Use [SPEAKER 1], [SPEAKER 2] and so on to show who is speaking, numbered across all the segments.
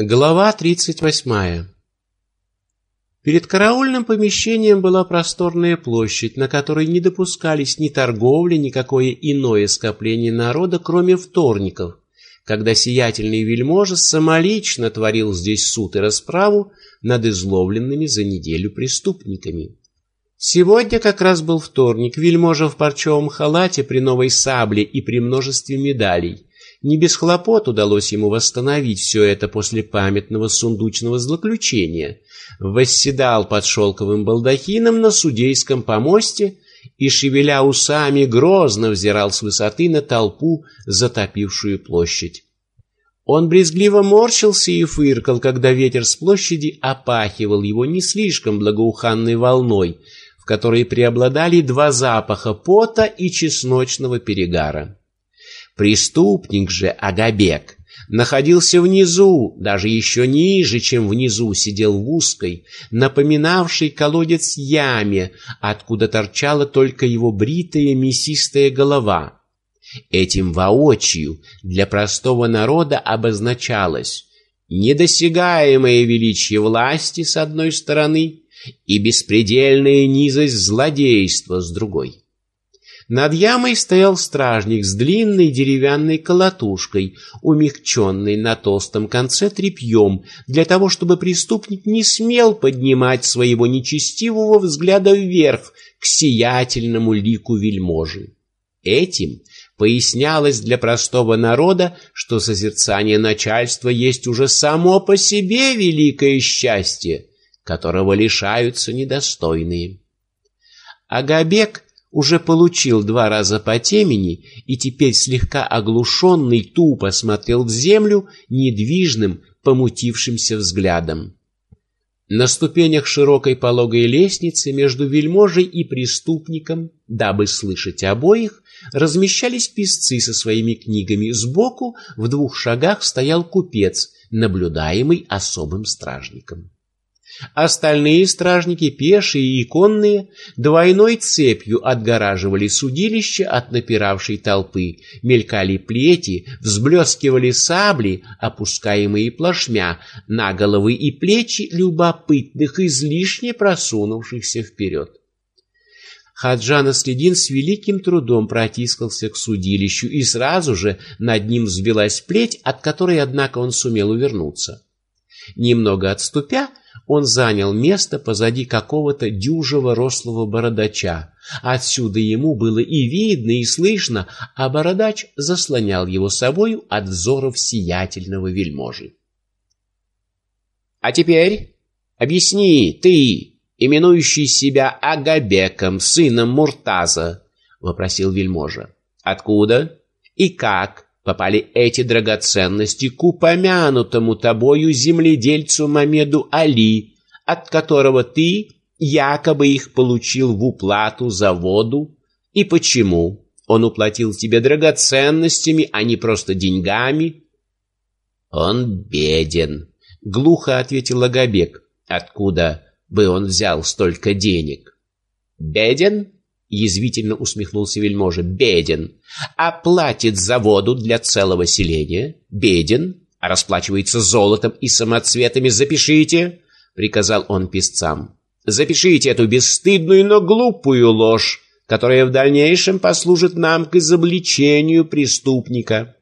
[SPEAKER 1] Глава 38. Перед караульным помещением была просторная площадь, на которой не допускались ни торговли, ни какое иное скопление народа, кроме вторников, когда сиятельный вельможа самолично творил здесь суд и расправу над изловленными за неделю преступниками. Сегодня как раз был вторник, вельможа в парчевом халате при новой сабле и при множестве медалей. Не без хлопот удалось ему восстановить все это после памятного сундучного злоключения. Восседал под шелковым балдахином на судейском помосте и, шевеля усами, грозно взирал с высоты на толпу, затопившую площадь. Он брезгливо морщился и фыркал, когда ветер с площади опахивал его не слишком благоуханной волной, в которой преобладали два запаха пота и чесночного перегара. Преступник же Агабек находился внизу, даже еще ниже, чем внизу, сидел в узкой, напоминавшей колодец яме, откуда торчала только его бритая мясистая голова. Этим воочию для простого народа обозначалось недосягаемое величие власти с одной стороны и беспредельная низость злодейства с другой. Над ямой стоял стражник с длинной деревянной колотушкой, умягченной на толстом конце тряпьем, для того, чтобы преступник не смел поднимать своего нечестивого взгляда вверх к сиятельному лику вельможи. Этим пояснялось для простого народа, что созерцание начальства есть уже само по себе великое счастье, которого лишаются недостойные. Агабек уже получил два раза по темени и теперь слегка оглушенный тупо смотрел в землю недвижным, помутившимся взглядом. На ступенях широкой пологой лестницы между вельможей и преступником, дабы слышать обоих, размещались писцы со своими книгами. Сбоку в двух шагах стоял купец, наблюдаемый особым стражником. Остальные стражники, пешие и конные, двойной цепью отгораживали судилище от напиравшей толпы, мелькали плети, взблескивали сабли, опускаемые плашмя, на головы и плечи любопытных, излишне просунувшихся вперед. Хаджан Следин с великим трудом протискался к судилищу, и сразу же над ним взвелась плеть, от которой, однако, он сумел увернуться. Немного отступя, он занял место позади какого-то дюжего рослого бородача. Отсюда ему было и видно, и слышно, а бородач заслонял его собою от взоров сиятельного вельможи. «А теперь объясни, ты, именующий себя Агабеком, сыном Муртаза, — вопросил вельможа. — Откуда и как попали эти драгоценности к упомянутому тобою земледельцу Мамеду Али, от которого ты якобы их получил в уплату за воду, и почему он уплатил тебе драгоценностями, а не просто деньгами? Он беден, глухо ответил Агабек. Откуда бы он взял столько денег? Беден? Язвительно усмехнулся вельможа. Беден. А платит за воду для целого селения? Беден. А расплачивается золотом и самоцветами? Запишите, приказал он писцам. Запишите эту бесстыдную, но глупую ложь, которая в дальнейшем послужит нам к изобличению преступника.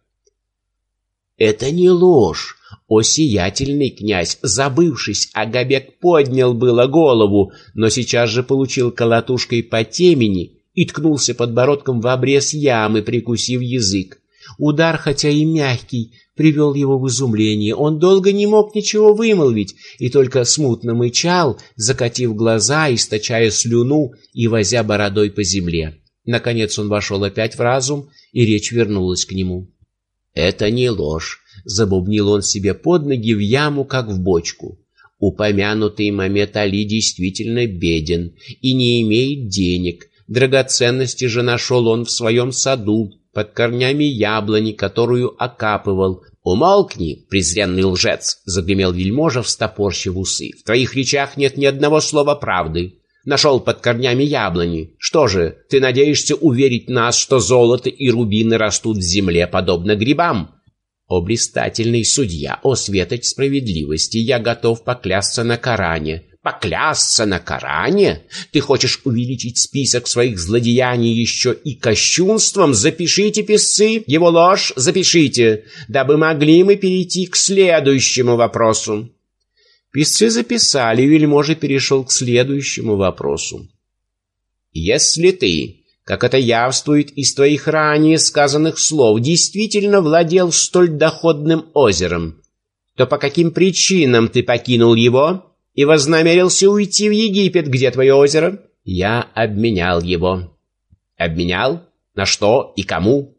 [SPEAKER 1] Это не ложь, о сиятельный князь, забывшись, Агабек поднял было голову, но сейчас же получил колотушкой по темени и ткнулся подбородком в обрез ямы, прикусив язык. Удар, хотя и мягкий, привел его в изумление. Он долго не мог ничего вымолвить и только смутно мычал, закатив глаза, источая слюну и возя бородой по земле. Наконец он вошел опять в разум, и речь вернулась к нему. «Это не ложь», — забубнил он себе под ноги в яму, как в бочку. «Упомянутый Мамед Али действительно беден и не имеет денег. Драгоценности же нашел он в своем саду, под корнями яблони, которую окапывал. «Умолкни, презренный лжец!» — загремел вельможа, встопорщив усы. «В твоих речах нет ни одного слова правды. Нашел под корнями яблони. Что же, ты надеешься уверить нас, что золото и рубины растут в земле, подобно грибам? О блистательный судья, о светоч справедливости, я готов поклясться на Коране. Поклясться на Коране? Ты хочешь увеличить список своих злодеяний еще и кощунством? Запишите, писцы, его ложь запишите, дабы могли мы перейти к следующему вопросу. Писцы записали, вельможа перешел к следующему вопросу. Если ты как это явствует из твоих ранее сказанных слов, действительно владел столь доходным озером, то по каким причинам ты покинул его и вознамерился уйти в Египет, где твое озеро? Я обменял его. Обменял? На что и кому?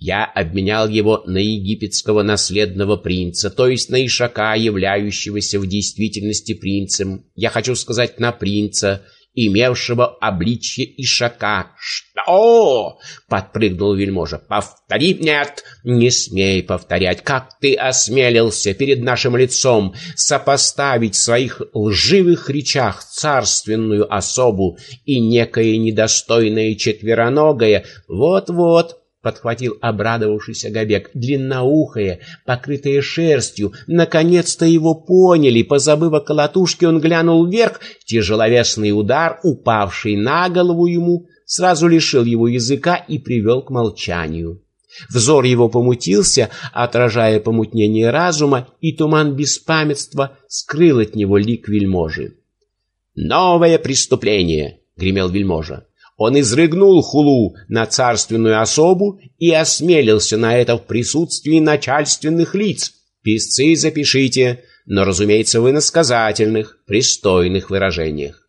[SPEAKER 1] Я обменял его на египетского наследного принца, то есть на Ишака, являющегося в действительности принцем. Я хочу сказать, на принца — имевшего обличье ишака. «Что?» — подпрыгнул вельможа. «Повтори!» «Нет, не смей повторять! Как ты осмелился перед нашим лицом сопоставить в своих лживых речах царственную особу и некое недостойное четвероногое? Вот-вот, подхватил обрадовавшийся Габек, длинноухое, покрытое шерстью. Наконец-то его поняли. Позабыв о колотушке, он глянул вверх. Тяжеловесный удар, упавший на голову ему, сразу лишил его языка и привел к молчанию. Взор его помутился, отражая помутнение разума, и туман беспамятства скрыл от него лик вельможи. «Новое преступление!» — гремел вельможа. Он изрыгнул хулу на царственную особу и осмелился на это в присутствии начальственных лиц. Писцы запишите, но, разумеется, в иносказательных, пристойных выражениях.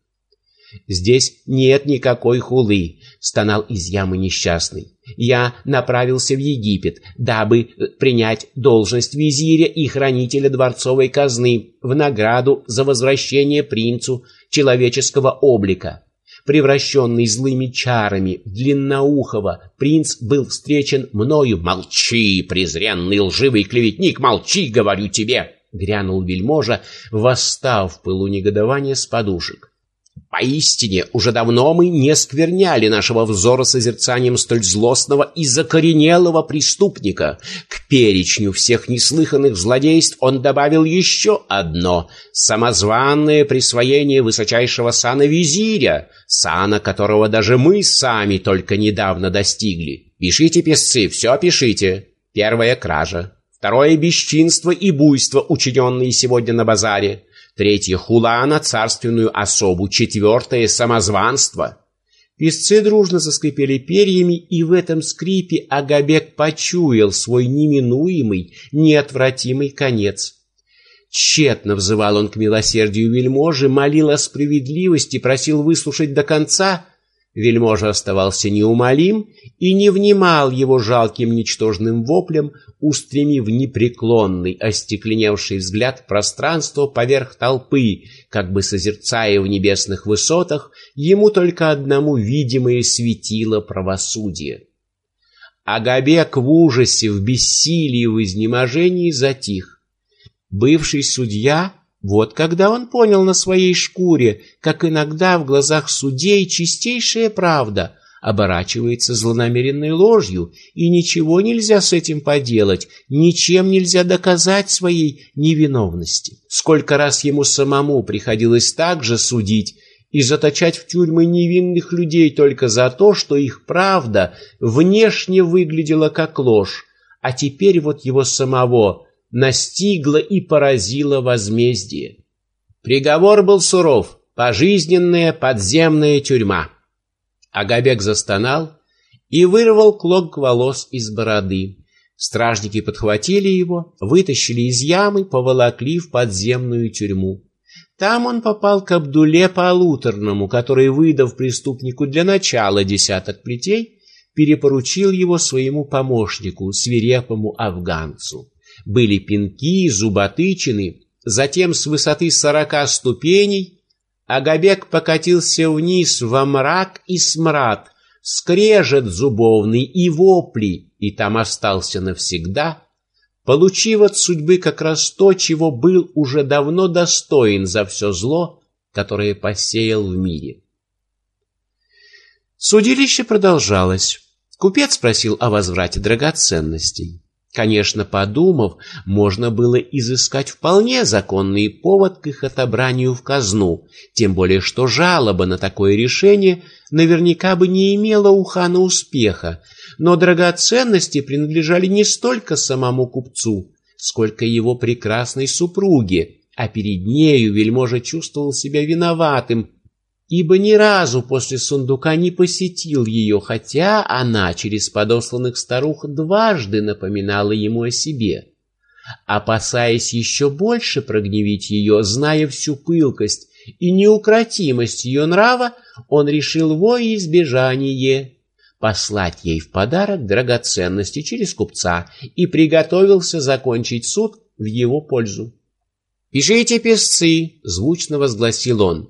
[SPEAKER 1] «Здесь нет никакой хулы», — стонал из ямы несчастный. «Я направился в Египет, дабы принять должность визиря и хранителя дворцовой казны в награду за возвращение принцу человеческого облика превращенный злыми чарами в длинноухого, принц был встречен мною. «Молчи, презренный лживый клеветник, молчи, говорю тебе!» — грянул вельможа, восстав в пылу негодования с подушек. Поистине, уже давно мы не скверняли нашего взора созерцанием столь злостного и закоренелого преступника. К перечню всех неслыханных злодейств он добавил еще одно — самозванное присвоение высочайшего сана визиря, сана которого даже мы сами только недавно достигли. Пишите, песцы, все пишите. Первая кража. Второе — бесчинство и буйство, учиненные сегодня на базаре. Третье — хула на царственную особу. Четвертое — самозванство. Песцы дружно заскрипели перьями, и в этом скрипе Агабек почуял свой неминуемый, неотвратимый конец. Тщетно взывал он к милосердию вельможи, молил о справедливости, просил выслушать до конца — Вельможа оставался неумолим и не внимал его жалким ничтожным воплем, устремив непреклонный, остекленевший взгляд в пространство поверх толпы, как бы созерцая в небесных высотах ему только одному видимое светило правосудия. Агабек в ужасе, в бессилии, в изнеможении затих. Бывший судья вот когда он понял на своей шкуре, как иногда в глазах судей чистейшая правда оборачивается злонамеренной ложью, и ничего нельзя с этим поделать, ничем нельзя доказать своей невиновности. Сколько раз ему самому приходилось так же судить и заточать в тюрьмы невинных людей только за то, что их правда внешне выглядела как ложь, а теперь вот его самого – настигло и поразило возмездие. Приговор был суров — пожизненная подземная тюрьма. Агабек застонал и вырвал клок волос из бороды. Стражники подхватили его, вытащили из ямы, поволокли в подземную тюрьму. Там он попал к Абдуле Полуторному, который, выдав преступнику для начала десяток плетей, перепоручил его своему помощнику, свирепому афганцу были пинки, зуботычины, затем с высоты сорока ступеней Агабек покатился вниз во мрак и смрад, скрежет зубовный и вопли, и там остался навсегда, получив от судьбы как раз то, чего был уже давно достоин за все зло, которое посеял в мире. Судилище продолжалось. Купец спросил о возврате драгоценностей. Конечно, подумав, можно было изыскать вполне законный повод к их отобранию в казну, тем более что жалоба на такое решение наверняка бы не имела у хана успеха, но драгоценности принадлежали не столько самому купцу, сколько его прекрасной супруге, а перед нею вельможа чувствовал себя виноватым, ибо ни разу после сундука не посетил ее, хотя она через подосланных старух дважды напоминала ему о себе. Опасаясь еще больше прогневить ее, зная всю пылкость и неукротимость ее нрава, он решил во избежание послать ей в подарок драгоценности через купца и приготовился закончить суд в его пользу. «Пишите, песцы!» — звучно возгласил он.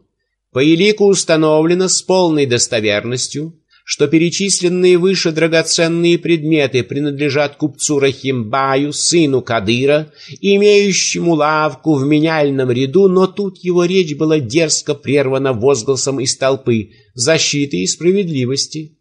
[SPEAKER 1] «По елику установлено с полной достоверностью, что перечисленные выше драгоценные предметы принадлежат купцу Рахимбаю, сыну Кадыра, имеющему лавку в меняльном ряду, но тут его речь была дерзко прервана возгласом из толпы защиты и справедливости.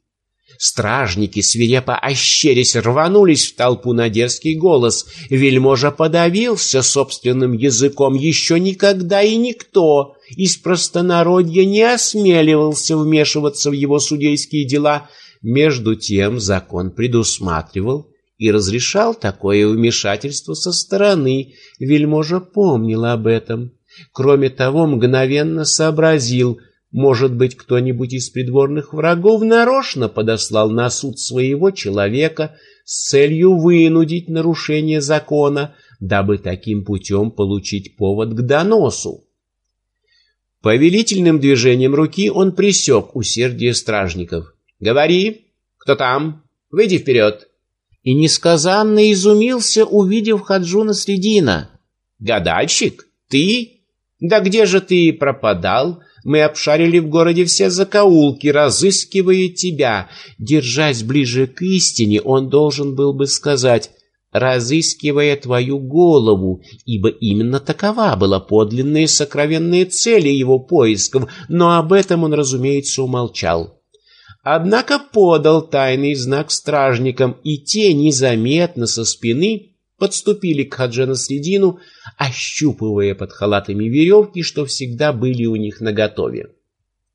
[SPEAKER 1] Стражники, свирепо ощерясь, рванулись в толпу на дерзкий голос. Вельможа подавился собственным языком. Еще никогда и никто из простонародья не осмеливался вмешиваться в его судейские дела. Между тем закон предусматривал и разрешал такое вмешательство со стороны. Вельможа помнил об этом. Кроме того, мгновенно сообразил — может быть, кто-нибудь из придворных врагов нарочно подослал на суд своего человека с целью вынудить нарушение закона, дабы таким путем получить повод к доносу. Повелительным движением руки он пресек усердие стражников. «Говори, кто там? Выйди вперед!» И несказанно изумился, увидев Хаджуна Средина. «Гадальщик? Ты? Да где же ты пропадал?» Мы обшарили в городе все закоулки, разыскивая тебя. Держась ближе к истине, он должен был бы сказать разыскивая твою голову, ибо именно такова была подлинная сокровенная цель его поисков, но об этом он, разумеется, умолчал. Однако подал тайный знак стражникам, и те незаметно со спины подступили к Хаджана Средину, ощупывая под халатами веревки, что всегда были у них наготове.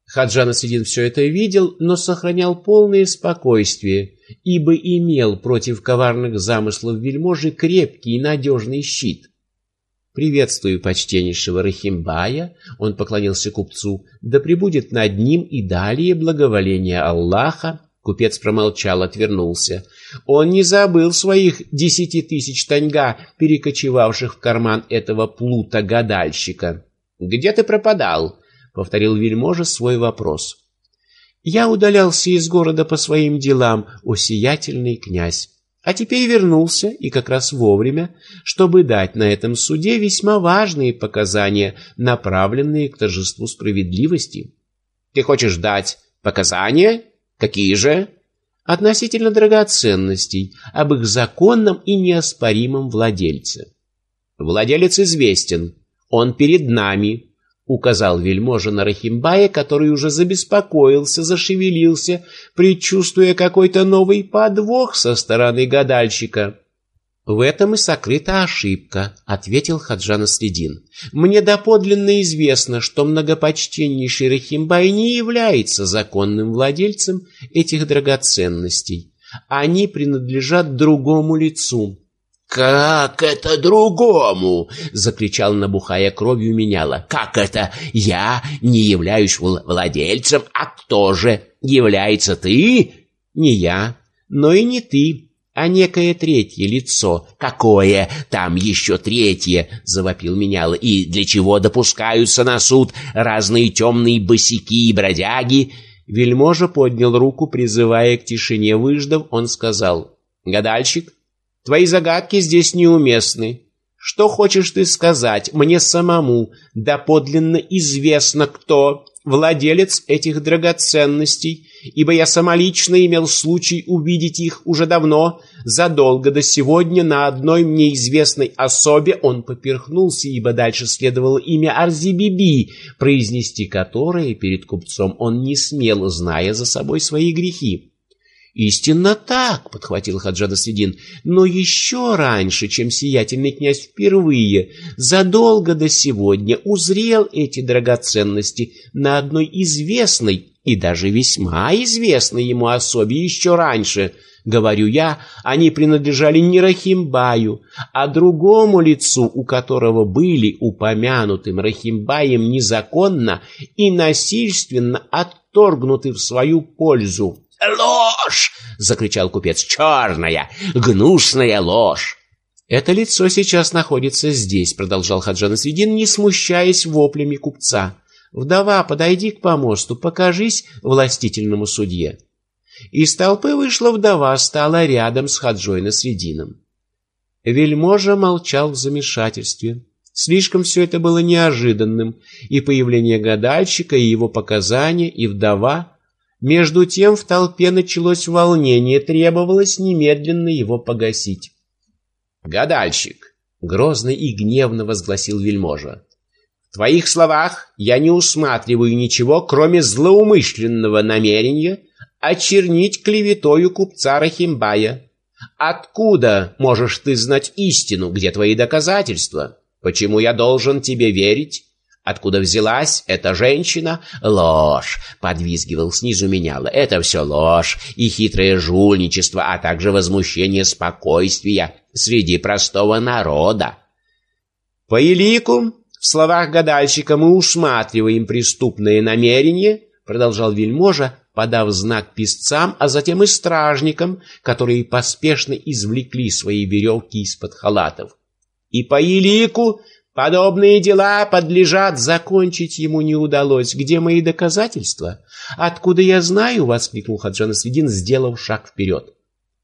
[SPEAKER 1] Хаджан Средин все это видел, но сохранял полное спокойствие, ибо имел против коварных замыслов вельможи крепкий и надежный щит. «Приветствую почтеннейшего Рахимбая», — он поклонился купцу, «да пребудет над ним и далее благоволение Аллаха, Купец промолчал, отвернулся. Он не забыл своих десяти тысяч таньга, перекочевавших в карман этого плута-гадальщика. «Где ты пропадал?» — повторил вельможа свой вопрос. «Я удалялся из города по своим делам, о князь, а теперь вернулся, и как раз вовремя, чтобы дать на этом суде весьма важные показания, направленные к торжеству справедливости». «Ты хочешь дать показания?» Какие же? Относительно драгоценностей, об их законном и неоспоримом владельце. Владелец известен, он перед нами, указал вельможа на Рахимбая, который уже забеспокоился, зашевелился, предчувствуя какой-то новый подвох со стороны гадальщика. «В этом и сокрыта ошибка», — ответил Хаджан Следин. «Мне доподлинно известно, что многопочтеннейший Рахимбай не является законным владельцем этих драгоценностей. Они принадлежат другому лицу».
[SPEAKER 2] «Как это другому?» — закричал, набухая кровью меняла. «Как это я не являюсь владельцем, а кто же является ты?»
[SPEAKER 1] «Не я, но и не ты», а некое третье лицо.
[SPEAKER 2] «Какое там еще третье?» — завопил менял. «И для чего допускаются на суд разные темные босики и бродяги?»
[SPEAKER 1] Вельможа поднял руку, призывая к тишине выждав, он сказал. «Гадальщик, твои загадки здесь неуместны. Что хочешь ты сказать мне самому? Да подлинно известно, кто владелец этих драгоценностей, ибо я самолично имел случай увидеть их уже давно, задолго до сегодня на одной мне известной особе он поперхнулся, ибо дальше следовало имя Арзибиби, произнести которое перед купцом он не смел, зная за собой свои грехи. Истинно так, подхватил Хаджада Средин, но еще раньше, чем сиятельный князь впервые, задолго до сегодня узрел эти драгоценности на одной известной и даже весьма известной ему особе еще раньше. Говорю я, они принадлежали не Рахимбаю, а другому лицу, у которого были упомянутым Рахимбаем незаконно и насильственно отторгнуты в свою пользу.
[SPEAKER 2] «Ложь!» — закричал купец. «Черная, гнусная ложь!»
[SPEAKER 1] «Это лицо сейчас находится здесь», — продолжал Хаджан Средин, не смущаясь воплями купца. «Вдова, подойди к помосту, покажись властительному судье». Из толпы вышла вдова, стала рядом с Хаджой Насредином. Вельможа молчал в замешательстве. Слишком все это было неожиданным, и появление гадальщика, и его показания, и вдова — между тем в толпе началось волнение, требовалось немедленно его погасить.
[SPEAKER 2] «Гадальщик!» — грозно и гневно возгласил вельможа. «В твоих словах я не усматриваю ничего, кроме злоумышленного намерения очернить клеветою купца Рахимбая. Откуда можешь ты знать истину, где твои доказательства? Почему я должен тебе верить?» Откуда взялась эта женщина? Ложь, подвизгивал снизу меняла. Это все ложь и хитрое жульничество, а также возмущение спокойствия среди простого народа.
[SPEAKER 1] По елику, в словах гадальщика мы усматриваем преступное намерение, продолжал вельможа, подав знак писцам, а затем и стражникам, которые поспешно извлекли свои веревки из-под халатов. И по елику Подобные дела подлежат закончить ему не удалось. Где мои доказательства? Откуда я знаю? воскликнул Хаджан Средин, сделав шаг вперед.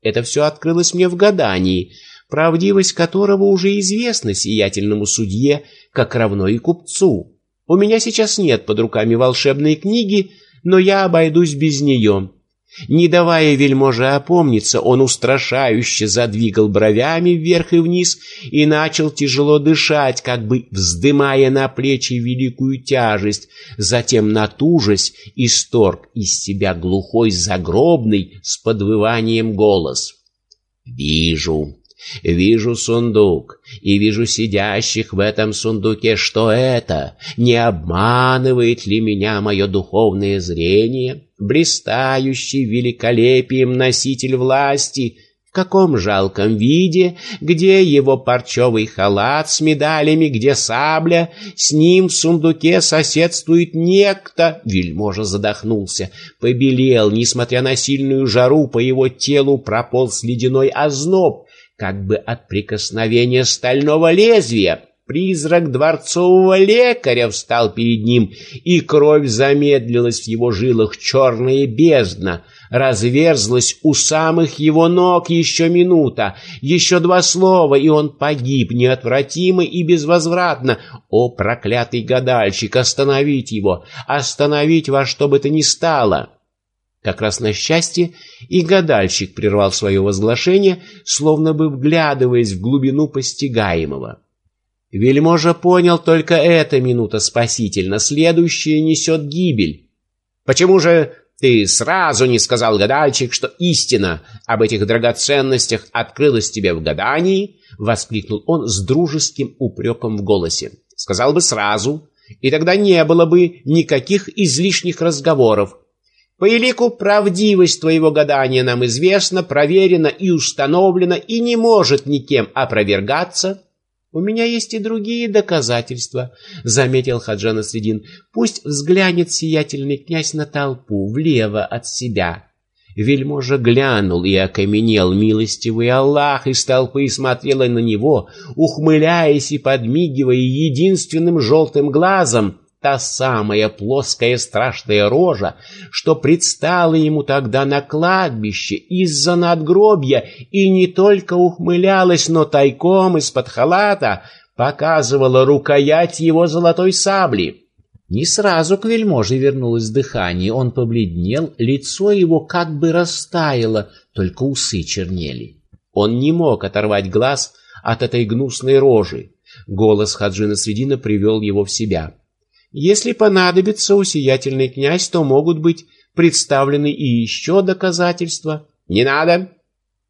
[SPEAKER 1] Это все открылось мне в гадании, правдивость которого уже известна сиятельному судье, как равно и купцу. У меня сейчас нет под руками волшебной книги, но я обойдусь без нее. Не давая вельможе опомниться, он устрашающе задвигал бровями вверх и вниз и начал тяжело дышать, как бы вздымая на плечи великую тяжесть, затем натужась исторг из себя глухой загробный с подвыванием голос. «Вижу, Вижу сундук и вижу сидящих в этом сундуке. Что это? Не обманывает ли меня мое духовное зрение? Блистающий великолепием носитель власти — в каком жалком виде, где его парчевый халат с медалями, где сабля, с ним в сундуке соседствует некто. Вельможа задохнулся, побелел, несмотря на сильную жару, по его телу прополз ледяной озноб, как бы от прикосновения стального лезвия. Призрак дворцового лекаря встал перед ним, и кровь замедлилась в его жилах, черная бездна разверзлась у самых его ног еще минута, еще два слова, и он погиб неотвратимо и безвозвратно. О, проклятый гадальщик, остановить его, остановить во что бы то ни стало! Как раз на счастье и гадальщик прервал свое возглашение, словно бы вглядываясь в глубину постигаемого. Вельможа понял только эта минута спасительно, следующая несет гибель. «Почему же ты сразу не сказал, гадальщик, что истина об этих драгоценностях открылась тебе в гадании?» — воскликнул он с дружеским упреком в голосе. «Сказал бы сразу, и тогда не было бы никаких излишних разговоров, по элику правдивость твоего гадания нам известна, проверена и установлена, и не может никем опровергаться. У меня есть и другие доказательства, заметил Хаджан Средин. Пусть взглянет сиятельный князь на толпу влево от себя. Вельможа глянул и окаменел милостивый Аллах, из толпы смотрела на него, ухмыляясь и подмигивая единственным желтым глазом, та самая плоская страшная рожа, что предстала ему тогда на кладбище из-за надгробья и не только ухмылялась, но тайком из-под халата показывала рукоять его золотой сабли. Не сразу к вельможе вернулось дыхание, он побледнел, лицо его как бы растаяло, только усы чернели. Он не мог оторвать глаз от этой гнусной рожи. Голос Хаджина Средина привел его в себя. Если понадобится усиятельный князь, то могут быть представлены и еще доказательства.
[SPEAKER 2] Не надо.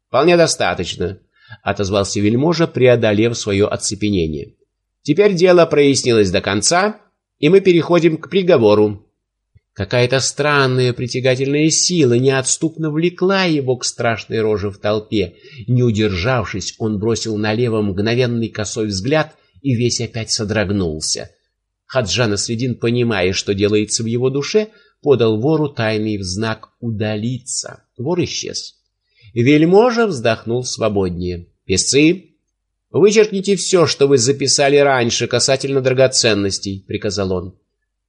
[SPEAKER 2] Вполне достаточно, отозвался вельможа, преодолев свое оцепенение. Теперь дело прояснилось до конца, и мы переходим к приговору.
[SPEAKER 1] Какая-то странная притягательная сила неотступно влекла его к страшной роже в толпе. Не удержавшись, он бросил налево мгновенный косой взгляд и весь опять содрогнулся. Хаджана Средин, понимая, что делается в его душе, подал вору тайный в знак удалиться. Вор исчез. Вельможа вздохнул свободнее. «Песцы, вычеркните все, что вы записали раньше касательно драгоценностей», — приказал он.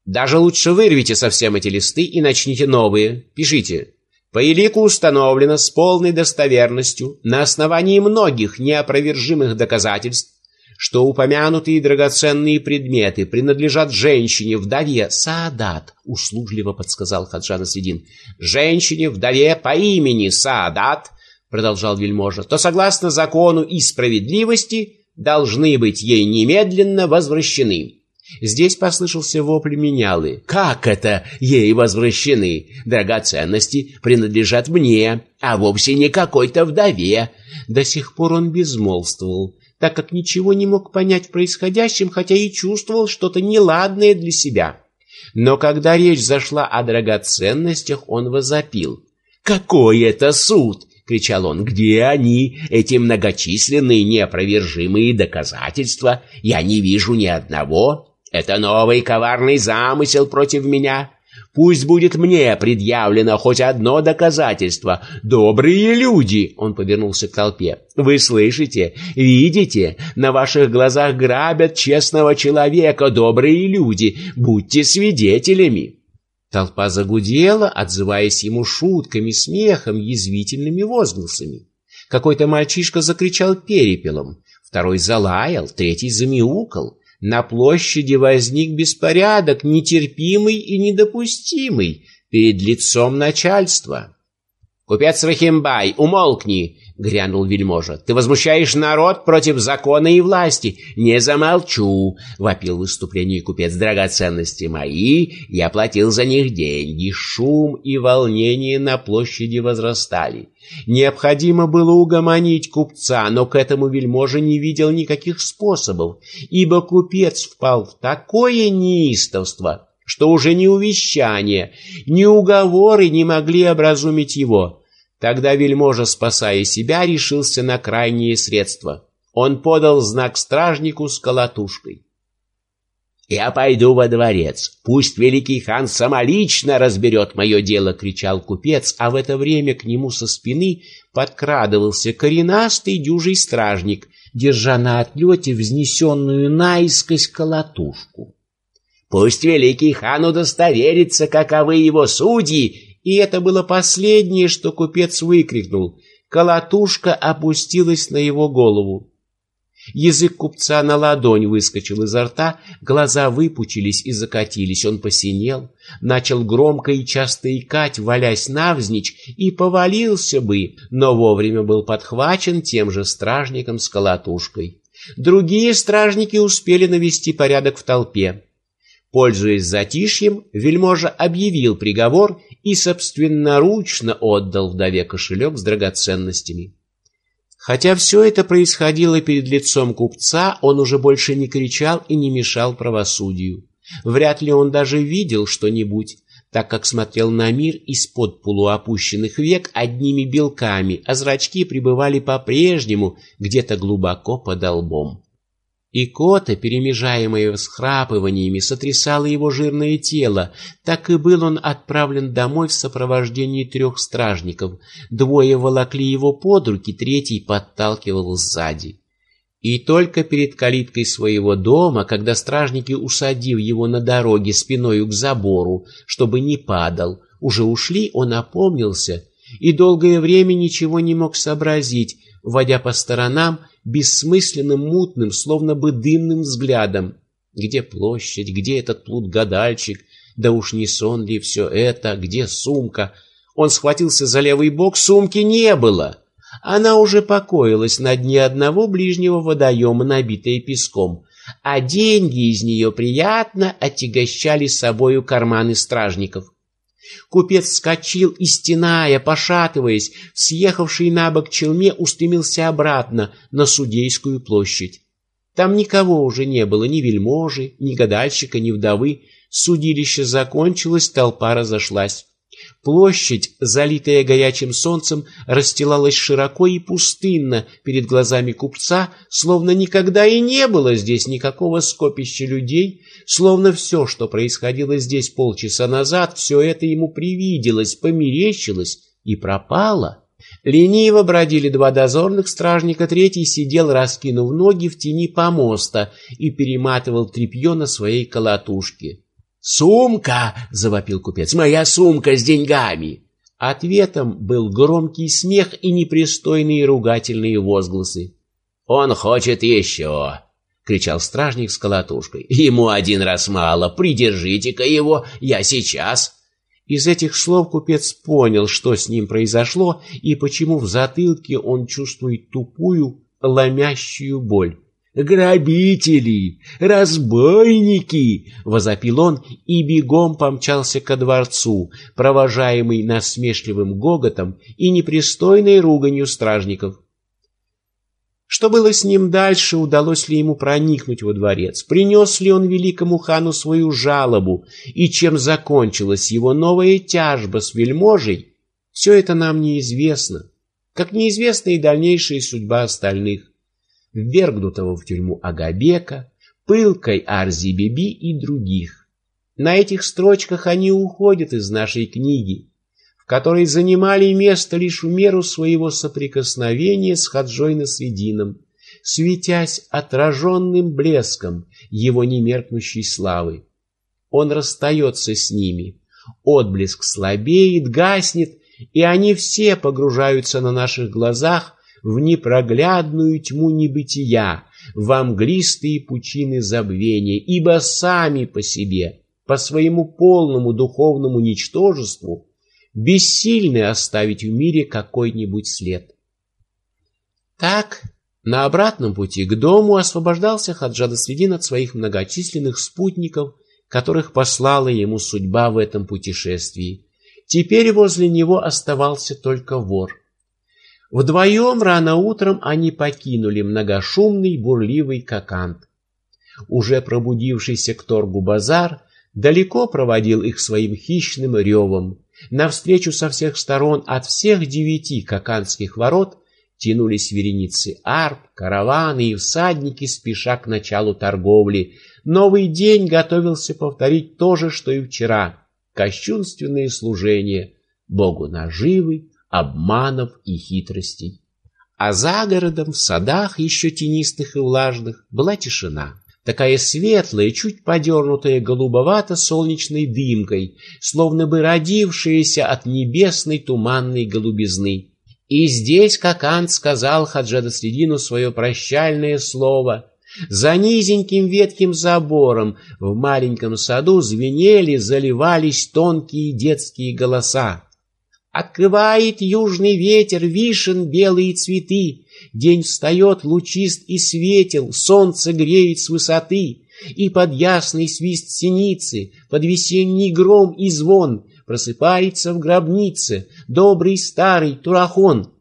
[SPEAKER 1] Даже лучше вырвите совсем эти листы и начните новые. Пишите. По элику установлено с полной достоверностью, на основании многих неопровержимых доказательств, что упомянутые драгоценные предметы принадлежат женщине, вдове Саадат, услужливо подсказал Хаджан Асвидин. Женщине, вдове по имени Саадат, продолжал вельможа, то согласно закону и справедливости должны быть ей немедленно возвращены. Здесь послышался вопль менялы. «Как это ей возвращены? Драгоценности принадлежат мне, а вовсе не какой-то вдове». До сих пор он безмолвствовал, так как ничего не мог понять в происходящем, хотя и чувствовал что-то неладное для себя. Но когда речь зашла о драгоценностях, он возопил. «Какой это суд!» — кричал он. «Где они, эти многочисленные неопровержимые доказательства? Я не вижу ни одного». Это новый коварный замысел против меня. Пусть будет мне предъявлено хоть одно доказательство. Добрые люди, он повернулся к толпе. Вы слышите? Видите? На ваших глазах грабят честного человека добрые люди. Будьте свидетелями. Толпа загудела, отзываясь ему шутками, смехом, язвительными возгласами. Какой-то мальчишка закричал перепелом, второй залаял, третий замяукал. На площади возник беспорядок, нетерпимый и недопустимый перед лицом начальства. «Купец Рахимбай, умолкни!» — грянул вельможа. «Ты возмущаешь народ против закона и власти!» «Не замолчу!» — вопил в выступлении купец. «Драгоценности мои, я платил за них деньги!» Шум и волнение на площади возрастали. Необходимо было угомонить купца, но к этому вельможа не видел никаких способов, ибо купец впал в такое неистовство, что уже ни увещания, ни уговоры не могли образумить его. Тогда вельможа, спасая себя, решился на крайние средства. Он подал знак стражнику с колотушкой. «Я пойду во дворец. Пусть великий хан самолично разберет мое дело!» — кричал купец, а в это время к нему со спины подкрадывался коренастый дюжий стражник, держа на отлете взнесенную наискось колотушку. «Пусть великий хан удостоверится, каковы его судьи!» И это было последнее, что купец выкрикнул. Колотушка опустилась на его голову. Язык купца на ладонь выскочил изо рта, глаза выпучились и закатились. Он посинел, начал громко и часто икать, валясь навзничь, и повалился бы, но вовремя был подхвачен тем же стражником с колотушкой. Другие стражники успели навести порядок в толпе. Пользуясь затишьем, вельможа объявил приговор и собственноручно отдал вдове кошелек с драгоценностями. Хотя все это происходило перед лицом купца, он уже больше не кричал и не мешал правосудию. Вряд ли он даже видел что-нибудь, так как смотрел на мир из-под полуопущенных век одними белками, а зрачки пребывали по-прежнему где-то глубоко под лбом. И кота, перемежаемая всхрапываниями, сотрясала его жирное тело. Так и был он отправлен домой в сопровождении трех стражников. Двое волокли его под руки, третий подталкивал сзади. И только перед калиткой своего дома, когда стражники, усадив его на дороге спиною к забору, чтобы не падал, уже ушли, он опомнился и долгое время ничего не мог сообразить, водя по сторонам бессмысленным, мутным, словно бы дымным взглядом. Где площадь, где этот плут-гадальщик, да уж не сон ли все это, где сумка? Он схватился за левый бок, сумки не было. Она уже покоилась на дне одного ближнего водоема, набитая песком, а деньги из нее приятно отягощали собою карманы стражников. Купец вскочил и, стеная, пошатываясь, съехавший на бок челме, устремился обратно на Судейскую площадь. Там никого уже не было, ни вельможи, ни гадальщика, ни вдовы. Судилище закончилось, толпа разошлась. Площадь, залитая горячим солнцем, расстилалась широко и пустынно перед глазами купца, словно никогда и не было здесь никакого скопища людей, словно все, что происходило здесь полчаса назад, все это ему привиделось, померещилось и пропало. Лениво бродили два дозорных стражника, третий сидел, раскинув ноги в тени помоста и перематывал тряпье на своей колотушке.
[SPEAKER 2] «Сумка!» — завопил купец. «Моя сумка с деньгами!»
[SPEAKER 1] Ответом был громкий смех и непристойные ругательные возгласы.
[SPEAKER 2] «Он хочет еще!» — кричал стражник с колотушкой. «Ему один раз мало, придержите-ка его, я сейчас!»
[SPEAKER 1] Из этих слов купец понял, что с ним произошло и почему в затылке он чувствует тупую, ломящую боль.
[SPEAKER 2] «Грабители! Разбойники!» — возопил он и бегом помчался ко дворцу, провожаемый насмешливым гоготом и непристойной руганью стражников.
[SPEAKER 1] Что было с ним дальше, удалось ли ему проникнуть во дворец, принес ли он великому хану свою жалобу, и чем закончилась его новая тяжба с вельможей, все это нам неизвестно, как неизвестна и дальнейшая судьба остальных ввергнутого в тюрьму Агабека, пылкой Арзи-Биби и других. На этих строчках они уходят из нашей книги, в которой занимали место лишь в меру своего соприкосновения с Хаджой Насредином, светясь отраженным блеском его немеркнущей славы. Он расстается с ними, отблеск слабеет, гаснет, и они все погружаются на наших глазах в непроглядную тьму небытия, в мглистые пучины забвения, ибо сами по себе, по своему полному духовному ничтожеству, бессильны оставить в мире какой-нибудь след. Так, на обратном пути к дому освобождался Хаджада Средин от своих многочисленных спутников, которых послала ему судьба в этом путешествии. Теперь возле него оставался только вор. Вдвоем рано утром они покинули многошумный бурливый Кокант. Уже пробудившийся к торгу базар далеко проводил их своим хищным ревом. Навстречу со всех сторон от всех девяти коканских ворот тянулись вереницы арб, караваны и всадники, спеша к началу торговли. Новый день готовился повторить то же, что и вчера. Кощунственные служения Богу наживы, обманов и хитростей. А за городом, в садах еще тенистых и влажных, была тишина. Такая светлая, чуть подернутая голубовато-солнечной дымкой, словно бы родившаяся от небесной туманной голубизны. И здесь Какант сказал Хаджада Средину свое прощальное слово. За низеньким ветким забором в маленьком саду звенели, заливались тонкие детские голоса. Открывает южный ветер вишен белые цветы, День встает лучист и светел, солнце греет с высоты, И под ясный свист синицы, под весенний гром и звон Просыпается в гробнице добрый старый Турахон.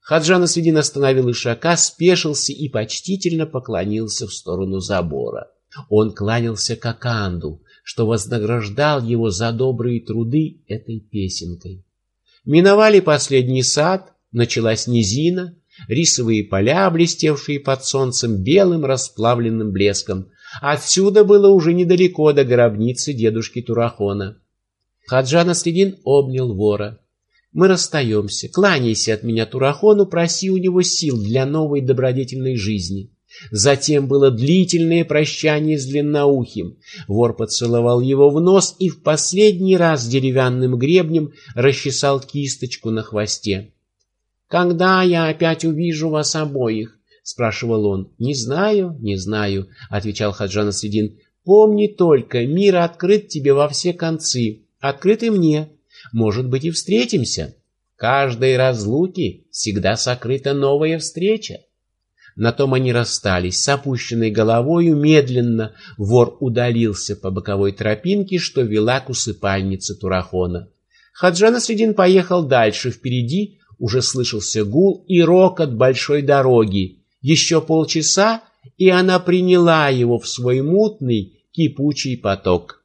[SPEAKER 1] Хаджан Асвидин остановил Ишака, спешился и почтительно поклонился в сторону забора. Он кланялся Коканду, что вознаграждал его за добрые труды этой песенкой. Миновали последний сад, началась низина, рисовые поля, блестевшие под солнцем белым расплавленным блеском. Отсюда было уже недалеко до гробницы дедушки Турахона. Хаджан Аследин обнял вора. Мы расстаемся. Кланяйся от меня Турахону, проси у него сил для новой добродетельной жизни. Затем было длительное прощание с длинноухим. Вор поцеловал его в нос и в последний раз деревянным гребнем расчесал кисточку на хвосте. «Когда я опять увижу вас обоих?» — спрашивал он. «Не знаю, не знаю», — отвечал Хаджан Асвидин. «Помни только, мир открыт тебе во все концы, открыт и мне. Может быть, и встретимся. Каждой разлуке всегда сокрыта новая встреча». На том они расстались. С опущенной головою медленно вор удалился по боковой тропинке, что вела к усыпальнице Турахона. Хаджан Средин поехал дальше. Впереди уже слышался гул и рокот большой дороги. Еще полчаса, и она приняла его в свой мутный, кипучий поток.